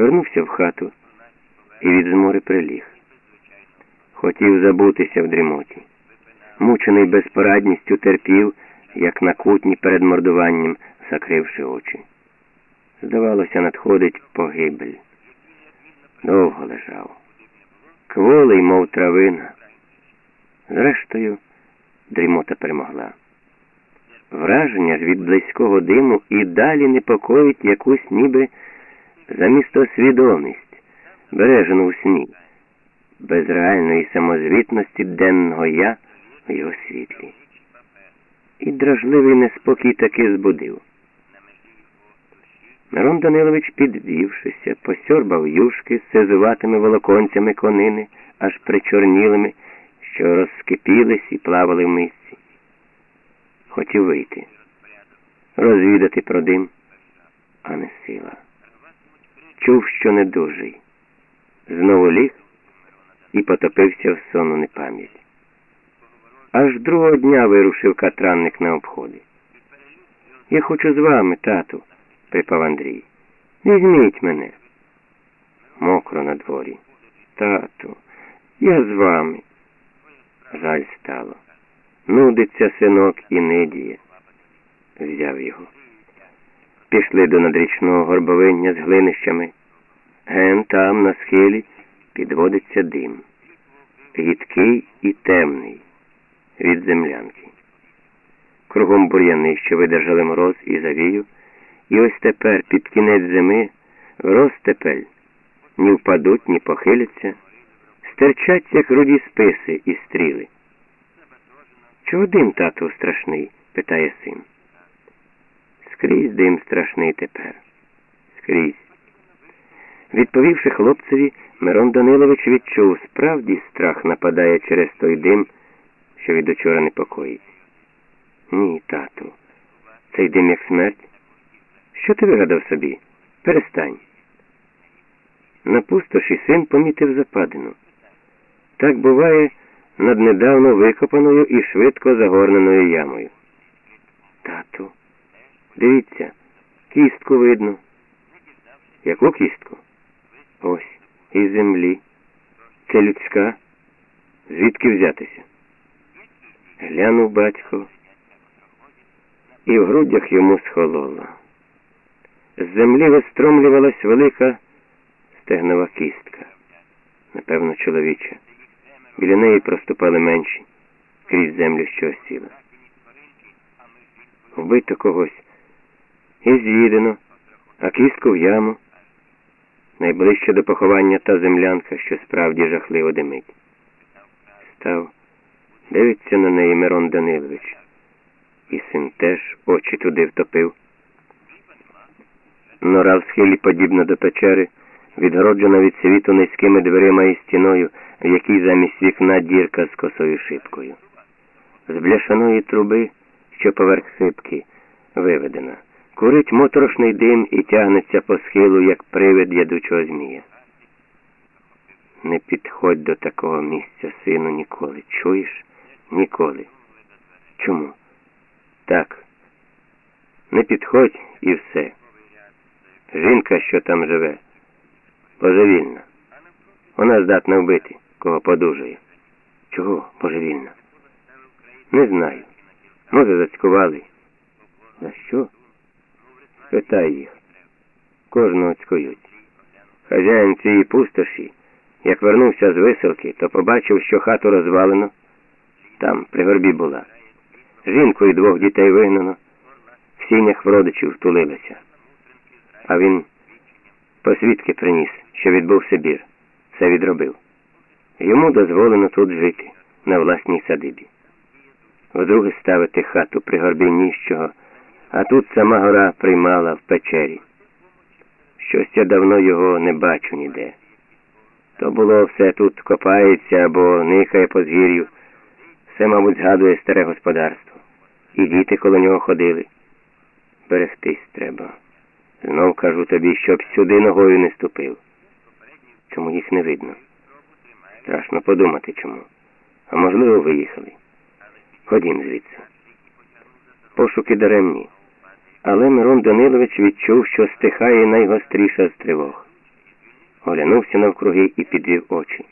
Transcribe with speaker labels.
Speaker 1: Вернувся в хату і від змори приліг. Хотів забутися в дрімоті. Мучений безпорадністю терпів, як на кутні перед мордуванням, закривши очі. Здавалося, надходить погибель. Довго лежав. Кволий, мов травина. Зрештою, дрімота перемогла. Враження ж від близького диму і далі непокоїть якусь ніби замістосвідомість, бережену у сні, без реальної самозвітності денного я в його світлі. І дражливий неспокій таки збудив. Мирон Данилович, підвівшися, посьорбав юшки з сезуватими волоконцями конини, аж причорнілими, що розкипілись і плавали в мисці. Хотів вийти, розвідати про дим, а не сила. Чув, що недужий. Знову ліг і потопився в сонну непам'ять. Аж другого дня вирушив катранник на обходи. Я хочу з вами, тату, припав Андрій. Візьміть мене. Мокро на дворі. Тату, я з вами. Жаль стало. Нудиться синок і нидіє. Взяв його. Пішли до надрічного горбовиння з глинищами. Ген там, на схилі, підводиться дим. Гідкий і темний від землянки. Кругом бур'яни, що видержали мороз і завію, і ось тепер під кінець зими в розтепель ні впадуть, ні похиляться, стерчать, як руді списи і стріли. Чого дим, тату, страшний? питає син. Скрізь дим страшний тепер. Скрізь. Відповівши хлопцеві, Мирон Данилович відчув, справді страх нападає через той дим, що від учора непокоїть. Ні, тату, цей дим як смерть. Що ти вигадав собі? Перестань. На пустоші син помітив западину. Так буває над недавно викопаною і швидко загорненою ямою. Тату, дивіться, кістку видно. Яку кістку? Ось, із землі. Це людська. Звідки взятися? Глянув батько, і в грудях йому схололо. З землі вистромлювалась велика стегнова кістка, напевно, чоловіча. Біля неї проступали менші, крізь землю, що осіла. Вбито когось і з'їдено, а кістку в яму. Найближче до поховання та землянка, що справді жахливо димить. Став, дивиться на неї Мирон Данилович, і син теж очі туди втопив. Нора в схилі, подібна до печери, відгороджена від світу низькими дверима і стіною, в якій замість вікна дірка з косою шибкою. З бляшаної труби, що поверх сипки, виведена. Курить моторошний дим і тягнеться по схилу, як привид ядучого змія. Не підходь до такого місця, сину, ніколи. Чуєш? Ніколи. Чому? Так. Не підходь і все. Жінка, що там живе, божевільна. Вона здатна вбити, кого подужує. Чого божевільна? Не знаю. Може, зацькували. За що? Питай їх. Кожного цькують. Хазяїн цієї пустоші, як вернувся з висилки, то побачив, що хату розвалено. Там, при горбі була. Жінку і двох дітей вигнано. В сінях в родичів втулилися. А він посвідки приніс, що відбув Сибір. Все відробив. Йому дозволено тут жити, на власній садибі. Вдруге ставити хату при горбі ніщого, а тут сама гора приймала в печері. Щось я давно його не бачу ніде. То було все тут копається або нихає по звір'ю. Все, мабуть, згадує старе господарство. І діти коло нього ходили. Берегтись треба. Знов кажу тобі, щоб сюди ногою не ступив. Чому їх не видно? Страшно подумати чому. А можливо, виїхали. Ходім звідси. Пошуки даремні. Але Мирон Данилович відчув, що стихає найгостріша з тривог. оглянувся навкруги і підвів очі.